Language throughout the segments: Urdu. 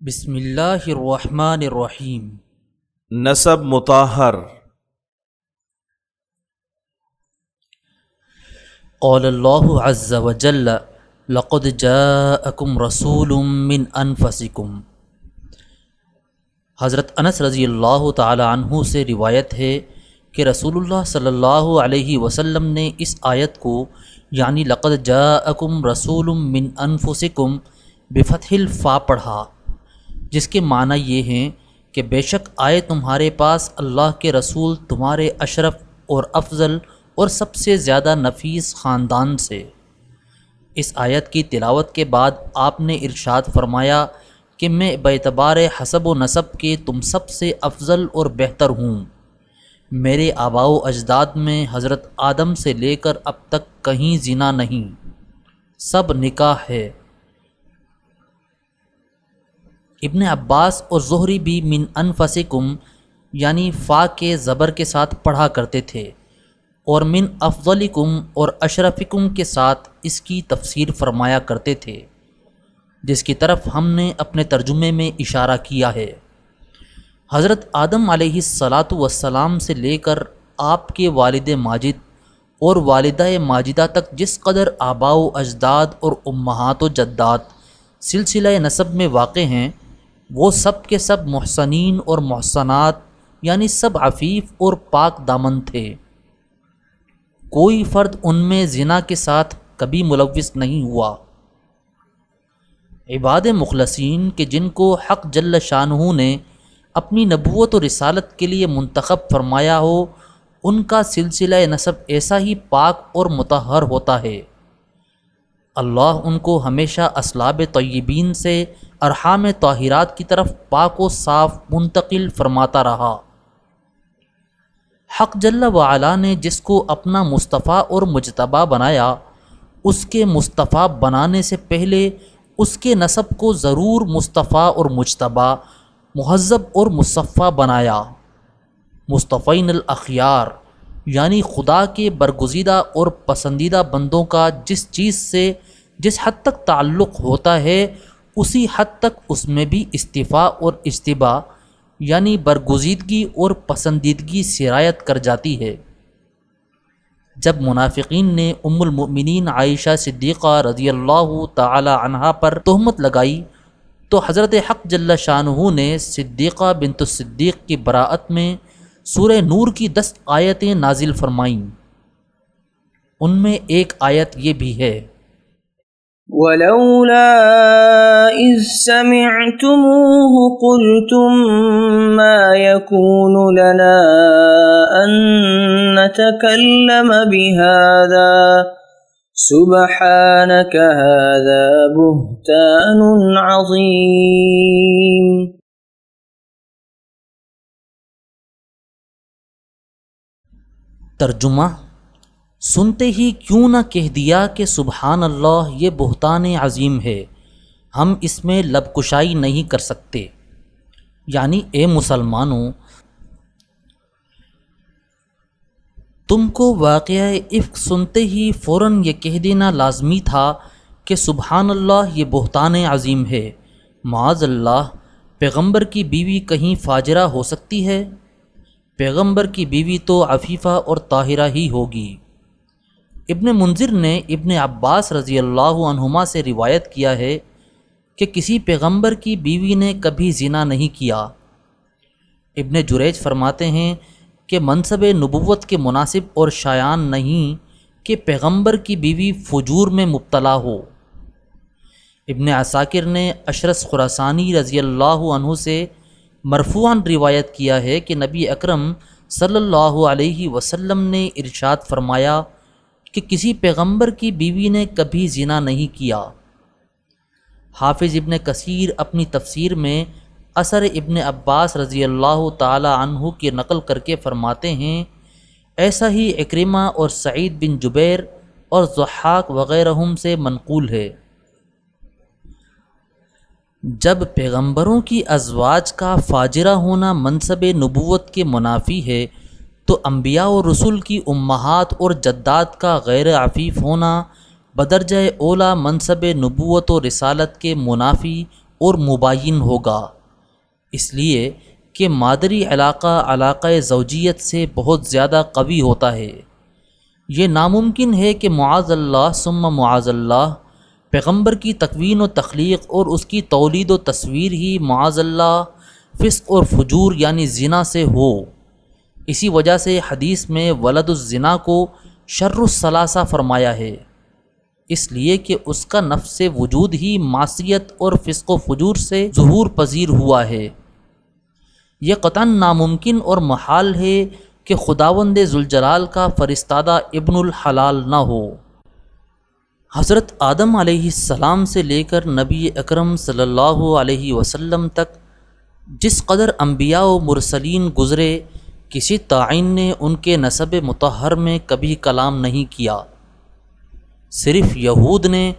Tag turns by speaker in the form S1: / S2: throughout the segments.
S1: بسم اللہ الرحمن الرحیم۔
S2: نصب مطahر
S1: قال اللہ عز وجل لقد جاءکم رسول من انفسکم۔ حضرت انس رضی اللہ تعالی عنہ سے روایت ہے کہ رسول اللہ صلی اللہ علیہ وسلم نے اس آیت کو یعنی لقد جاءکم رسول من انفسکم بفتح الفا پڑھا۔ جس کے معنی یہ ہیں کہ بے شک آئے تمہارے پاس اللہ کے رسول تمہارے اشرف اور افضل اور سب سے زیادہ نفیس خاندان سے۔ اس آیت کی تلاوت کے بعد آپ نے ارشاد فرمایا کہ میں بیتبار حسب و نصب کے تم سب سے افضل اور بہتر ہوں۔ میرے آبا و اجداد میں حضرت آدم سے لے کر اب تک کہیں زنا نہیں۔ سب نکاح ہے۔ ابن عباس اور زہری بھی من انفسکم یعنی فا کے زبر کے ساتھ پڑھا کرتے تھے، اور من افضلکم اور اشرفکم کے ساتھ اس کی تفسیر فرمایا کرتے تھے، جس کی طرف ہم نے اپنے ترجمے میں اشارہ کیا ہے۔ حضرت آدم علیہ الصلاۃ والسلام سے لے کر آپ کے والد ماجد اور والدہ ماجدہ تک جس قدر آبا و اجداد اور امہات و جداد سلسلہ نصب میں واقع ہیں وہ سب کے سب محسنین اور محسنات یعنی سب عفیف اور پاک دامن تھے۔ کوئی فرد ان میں زنا کے ساتھ کبھی ملوث نہیں ہوا۔ عباد مخلصین کہ جن کو حق جل شاہ نے اپنی نبوت و رسالت کے لیے منتخب فرمایا ہو، ان کا سلسلہ نصب ایسا ہی پاک اور متحر ہوتا ہے۔ اللہ ان کو ہمیشہ اسلاب طیبین سے ارحام طاہرات کی طرف پاک و صاف منتقل فرماتا رہا۔ حق جل وعلا نے جس کو اپنا مصطفیٰ اور مجتبہ بنایا، اس کے مصطفیٰ بنانے سے پہلے اس کے نصب کو ضرور مصطفیٰ اور مجتبہ مہذب اور مصفہ بنایا۔ مصطفین الاخیار یعنی خدا کے برگزیدہ اور پسندیدہ بندوں کا جس چیز سے جس حد تک تعلق ہوتا ہے، اسی حد تک اس میں بھی استفاع اور اجتباع یعنی برگزیدگی اور پسندیدگی سرایت کر جاتی ہے۔ جب منافقین نے ام المؤمنین عائشہ صدیقہ رضی اللہ تعالی عنہا پر تہمت لگائی، تو حضرت حق جل شاہ نے صدیقہ بنت الصدیق کی براعت میں سورہ نور کی دس آیتیں نازل فرمائیں۔ ان میں ایک آیت یہ بھی ہے۔
S3: ولولا إذ سمعتموه قلتم ما يكون لنا أن نتكلم بهذا سبحانك هذا بهتان عظيم۔
S1: ترجمہ، سنتے ہی کیوں نہ کہہ دیا کہ سبحان اللہ، یہ بہتان عظیم ہے، ہم اس میں لب کشائی نہیں کر سکتے۔ یعنی اے مسلمانوں، تم کو واقعہ عفق سنتے ہی فوراً یہ کہہ دینا لازمی تھا کہ سبحان اللہ، یہ بہتان عظیم ہے۔ معاذ اللہ، پیغمبر کی بیوی کہیں فاجرہ ہو سکتی ہے؟ پیغمبر کی بیوی تو عفیفہ اور طاہرہ ہی ہوگی۔ ابن منظر نے ابن عباس رضی اللہ عنہما سے روایت کیا ہے کہ کسی پیغمبر کی بیوی نے کبھی زنا نہیں کیا۔ ابن جریج فرماتے ہیں کہ منصب نبوت کے مناسب اور شایان نہیں کہ پیغمبر کی بیوی فجور میں مبتلا ہو۔ ابن عساکر نے اشرس خراسانی رضی اللہ عنہ سے مرفوعاً روایت کیا ہے کہ نبی اکرم صلی اللہ علیہ وسلم نے ارشاد فرمایا کہ کسی پیغمبر کی بیوی نے کبھی زنا نہیں کیا۔ حافظ ابن کثیر اپنی تفسیر میں اثر ابن عباس رضی اللہ تعالی عنہ کی نقل کر کے فرماتے ہیں، ایسا ہی اکرمہ اور سعید بن جبیر اور ضحاک وغیرہ سے منقول ہے۔ جب پیغمبروں کی ازواج کا فاجرہ ہونا منصب نبوت کے منافی ہے، تو انبیاء و رسول کی امہات اور جداد کا غیر عفیف ہونا بدرجہ اولا منصب نبوت و رسالت کے منافی اور مبین ہوگا۔ اس لیے کہ مادری علاقہ علاقۂ زوجیت سے بہت زیادہ قوی ہوتا ہے۔ یہ ناممکن ہے کہ معاذ اللہ ثم معاذ اللہ پیغمبر کی تکوین و تخلیق اور اس کی تولید و تصویر ہی معاذ اللہ فسق اور فجور یعنی زنا سے ہو۔ اسی وجہ سے حدیث میں ولد الزنا کو شر الثلاثہ فرمایا ہے۔ اس لیے کہ اس کا نفس وجود ہی معصیت اور فسق و فجور سے ظہور پذیر ہوا ہے۔ یہ قطن ناممکن اور محال ہے کہ خداوند ذوالجلال کا فرستادہ ابن الحلال نہ ہو۔ حضرت آدم علیہ السلام سے لے کر نبی اکرم صلی اللہ علیہ وسلم تک جس قدر انبیاء و مرسلین گزرے، کسی تعین نے ان کے نصب متحر میں کبھی کلام نہیں کیا۔ صرف یہود نے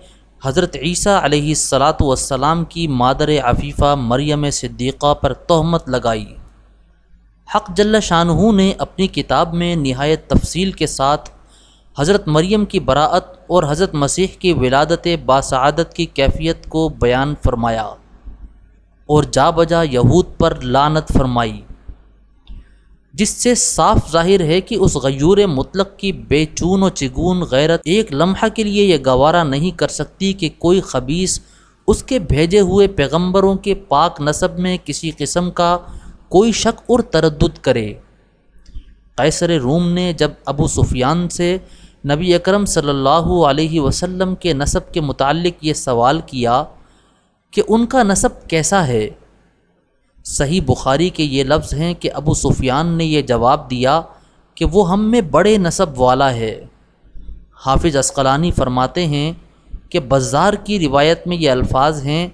S1: حضرت عیسیٰ علیہ السلاۃ والسلام کی مادر عفیفہ مریم صدیقہ پر تہمت لگائی۔ حق جل شاہ نے اپنی کتاب میں نہایت تفصیل کے ساتھ حضرت مریم کی براعت اور حضرت مسیح کی ولادت باسعادت کی کیفیت کو بیان فرمایا اور جا بجا یہود پر لانت فرمائی، جس سے صاف ظاہر ہے کہ اس غیور مطلق کی بے چون و چگون غیرت ایک لمحہ کے لیے یہ گوارہ نہیں کر سکتی کہ کوئی خبیص اس کے بھیجے ہوئے پیغمبروں کے پاک نصب میں کسی قسم کا کوئی شک اور تردد کرے۔ قیصر روم نے جب ابو سفیان سے نبی اکرم صلی اللہ علیہ وسلم کے نصب کے متعلق یہ سوال کیا کہ ان کا نصب کیسا ہے؟ صحیح بخاری کے یہ لفظ ہیں کہ ابو سفیان نے یہ جواب دیا کہ وہ ہم میں بڑے نصب والا ہے۔ حافظ اسقلانی فرماتے ہیں کہ بزار کی روایت میں یہ الفاظ ہیں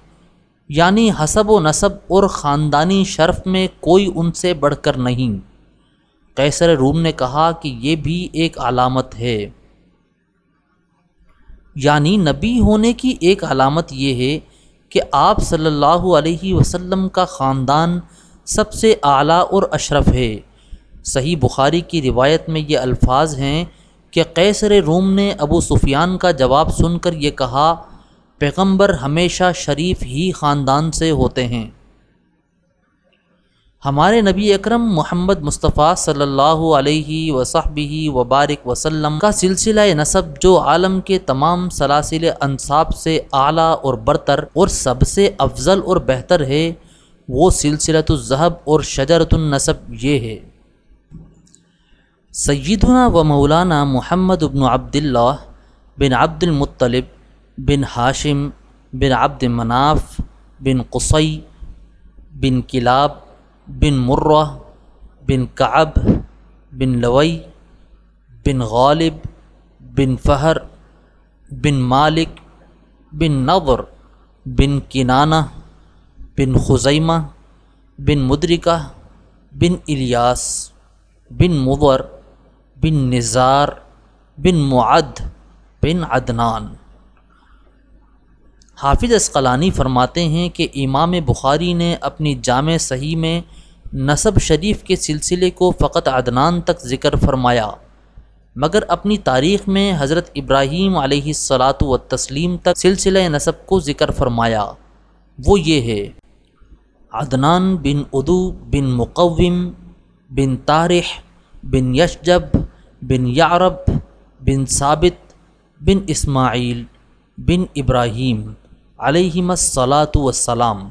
S1: یعنی حسب و نصب اور خاندانی شرف میں کوئی ان سے بڑھ کر نہیں۔ قیصر روم نے کہا کہ یہ بھی ایک علامت ہے۔ یعنی نبی ہونے کی ایک علامت یہ ہے کہ آپ صلی اللہ علیہ وسلم کا خاندان سب سے اعلیٰ اور اشرف ہے۔ صحیح بخاری کی روایت میں یہ الفاظ ہیں کہ قیصر روم نے ابو سفیان کا جواب سن کر یہ کہا، پیغمبر ہمیشہ شریف ہی خاندان سے ہوتے ہیں۔ ہمارے نبی اکرم محمد مصطفیٰ صلی اللہ علیہ وصحبہ وبارک وسلم کا سلسلہ نصب جو عالم کے تمام سلاسل انصاب سے اعلیٰ اور برتر اور سب سے افضل اور بہتر ہے، وہ سلسلۃ الظہب اور شجرت النصب یہ ہے۔ سیدنا و مولانا محمد ابن عبداللہ بن عبد المطلب بن ہاشم بن عبد مناف بن قصی بن کلاب بن مرہ، بن کعب، بن لوئی بن غالب، بن فہر، بن مالک، بن نور بن کنانہ، بن خزیمہ، بن مدرکہ، بن الیاس، بن مور بن نظار بن معد، بن عدنان۔ حافظ اسقلانی فرماتے ہیں کہ امام بخاری نے اپنی جامع صحیح میں نصب شریف کے سلسلے کو فقط عدنان تک ذکر فرمایا، مگر اپنی تاریخ میں حضرت ابراہیم علیہ الصلاۃ و تسلیم تک سلسلہ نصب کو ذکر فرمایا۔ وہ یہ ہے، عدنان بن ادو بن مقوم بن طارح بن یشجب بن یعرب بن ثابت بن اسماعیل بن ابراہیم۔ علیہم الصلاۃ والسلام۔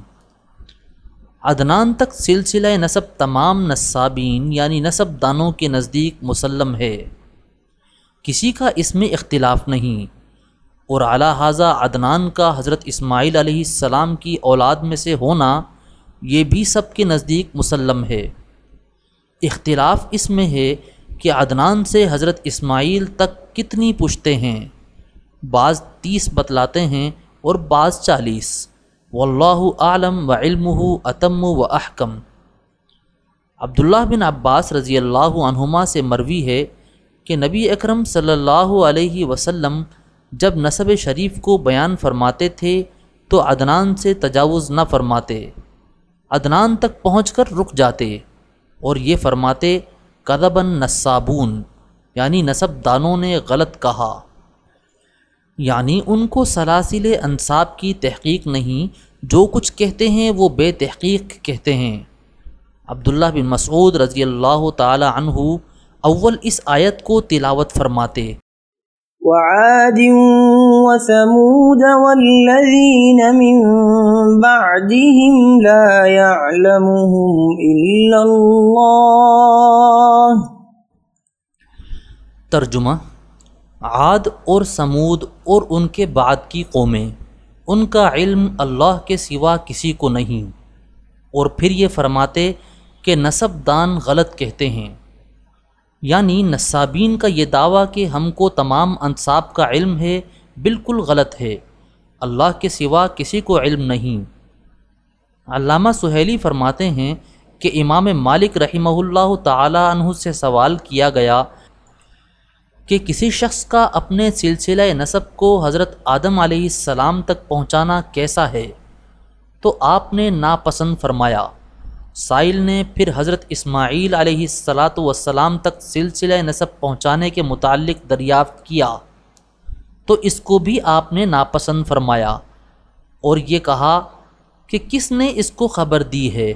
S1: عدنان تک سلسلہ نصب تمام نصابین یعنی نصب دانوں کے نزدیک مسلم ہے۔ کسی کا اس میں اختلاف نہیں۔ اور اعلیٰ حاضہ عدنان کا حضرت اسماعیل علیہ السلام کی اولاد میں سے ہونا یہ بھی سب کے نزدیک مسلم ہے۔ اختلاف اس میں ہے کہ عدنان سے حضرت اسماعیل تک کتنی پشتے ہیں۔ بعض تیس بتلاتے ہیں اور بعض چالیس۔ واللہ عالم و علم اتم و احکم۔ عبداللہ بن عباس رضی اللہ عنہما سے مروی ہے کہ نبی اکرم صلی اللہ علیہ وسلم جب نصب شریف کو بیان فرماتے تھے تو عدنان سے تجاوز نہ فرماتے۔ عدنان تک پہنچ کر رک جاتے اور یہ فرماتے قدبن نصابون یعنی نصب دانوں نے غلط کہا۔ یعنی ان کو سلاسل انصاب کی تحقیق نہیں جو کچھ کہتے ہیں وہ بے تحقیق کہتے ہیں۔ عبداللہ بن مسعود رضی اللہ تعالی عنہ اول اس آیت کو تلاوت فرماتے۔
S3: وعاد وثمود والذين من بعدهم لا يعلمهم إلا الله
S1: ترجمہ عاد اور سمود اور ان کے بعد کی قومیں، ان کا علم اللہ کے سوا کسی کو نہیں۔ اور پھر یہ فرماتے کہ نصب دان غلط کہتے ہیں۔ یعنی نصابین کا یہ دعویٰ کہ ہم کو تمام انصاب کا علم ہے بالکل غلط ہے۔ اللہ کے سوا کسی کو علم نہیں۔ علامہ سہیلی فرماتے ہیں کہ امام مالک رحمہ اللہ تعالی عنہ سے سوال کیا گیا کہ کسی شخص کا اپنے سلسلہ نصب کو حضرت آدم علیہ السلام تک پہنچانا کیسا ہے؟ تو آپ نے ناپسند فرمایا، سائل نے پھر حضرت اسماعیل علیہ السلاۃ والسلام تک سلسلہ نصب پہنچانے کے متعلق دریافت کیا۔ تو اس کو بھی آپ نے ناپسند فرمایا اور یہ کہا کہ کس نے اس کو خبر دی ہے؟